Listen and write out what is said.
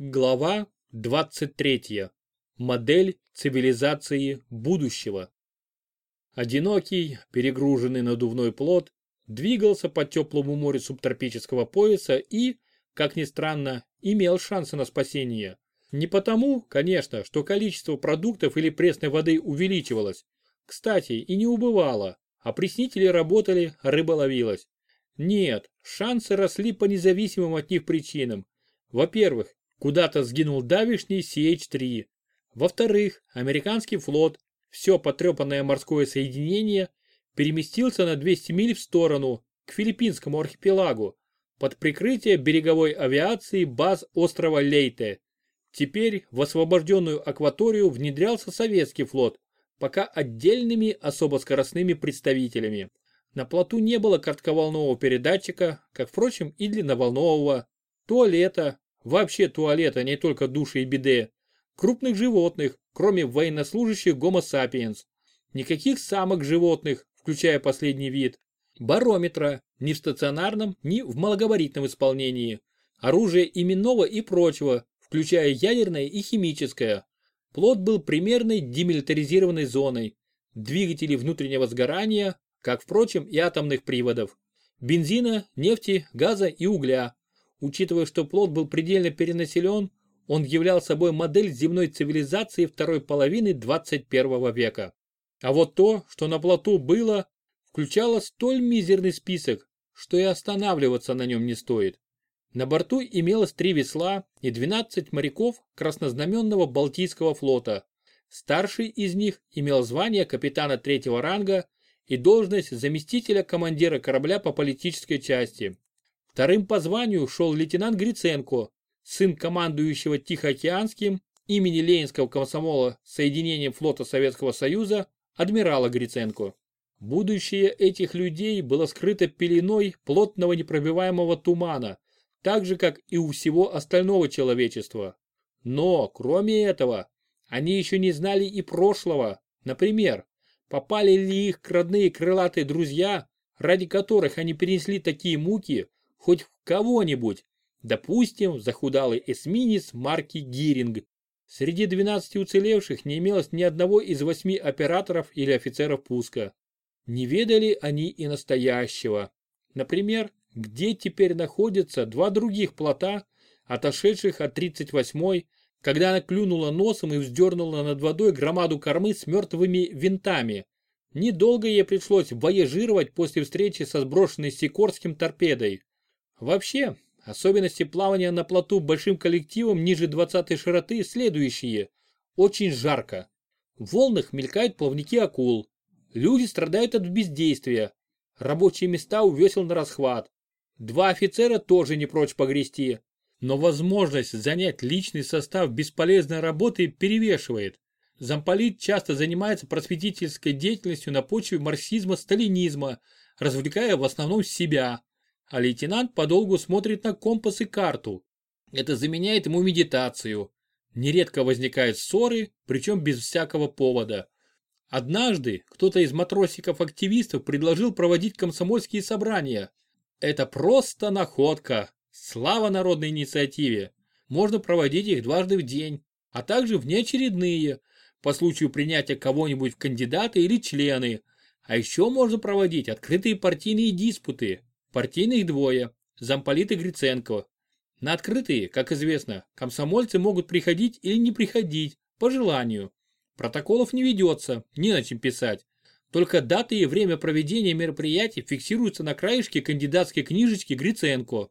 Глава 23. Модель цивилизации будущего. Одинокий, перегруженный надувной плод двигался по теплому морю субтропического пояса и, как ни странно, имел шансы на спасение. Не потому, конечно, что количество продуктов или пресной воды увеличивалось. Кстати, и не убывало. Опреснители работали, рыба ловилась. Нет, шансы росли по независимым от них причинам. Во-первых, Куда-то сгинул давишний CH-3. Во-вторых, американский флот, все потрепанное морское соединение, переместился на 200 миль в сторону, к филиппинскому архипелагу, под прикрытие береговой авиации баз острова Лейте. Теперь в освобожденную акваторию внедрялся советский флот, пока отдельными особо скоростными представителями. На плоту не было коротковолнового передатчика, как впрочем и длинноволнового, туалета, вообще туалета, не только души и биде, крупных животных, кроме военнослужащих Homo sapiens, никаких самок животных, включая последний вид, барометра, ни в стационарном, ни в малогабаритном исполнении, оружие именного и прочего, включая ядерное и химическое. Плод был примерной демилитаризированной зоной, двигатели внутреннего сгорания, как, впрочем, и атомных приводов, бензина, нефти, газа и угля, Учитывая, что плод был предельно перенаселен, он являл собой модель земной цивилизации второй половины 21 века. А вот то, что на плоту было, включало столь мизерный список, что и останавливаться на нем не стоит. На борту имелось три весла и 12 моряков краснознаменного Балтийского флота. Старший из них имел звание капитана третьего ранга и должность заместителя командира корабля по политической части. Вторым по званию шел лейтенант Гриценко, сын командующего Тихоокеанским имени Ленинского комсомола Соединением флота Советского Союза адмирала Гриценко. Будущее этих людей было скрыто пеленой плотного непробиваемого тумана, так же, как и у всего остального человечества. Но, кроме этого, они еще не знали и прошлого. Например, попали ли их родные крылатые друзья, ради которых они перенесли такие муки, хоть в кого-нибудь, допустим, захудалый эсминец марки Гиринг. Среди 12 уцелевших не имелось ни одного из восьми операторов или офицеров пуска. Не ведали они и настоящего. Например, где теперь находятся два других плота, отошедших от 38-й, когда она клюнула носом и вздернула над водой громаду кормы с мертвыми винтами. Недолго ей пришлось воежировать после встречи со сброшенной Сикорским торпедой. Вообще, особенности плавания на плоту большим коллективом ниже 20 широты следующие. Очень жарко. В волнах мелькают плавники акул. Люди страдают от бездействия. Рабочие места у весел на расхват. Два офицера тоже не прочь погрести. Но возможность занять личный состав бесполезной работой перевешивает. Замполит часто занимается просветительской деятельностью на почве марксизма-сталинизма, развлекая в основном себя а лейтенант подолгу смотрит на компас и карту. Это заменяет ему медитацию. Нередко возникают ссоры, причем без всякого повода. Однажды кто-то из матросиков-активистов предложил проводить комсомольские собрания. Это просто находка. Слава народной инициативе. Можно проводить их дважды в день, а также внеочередные, по случаю принятия кого-нибудь в кандидаты или члены. А еще можно проводить открытые партийные диспуты, Партийных двое, замполит и Гриценко. На открытые, как известно, комсомольцы могут приходить или не приходить, по желанию. Протоколов не ведется, не на чем писать. Только даты и время проведения мероприятий фиксируются на краешке кандидатской книжечки Гриценко.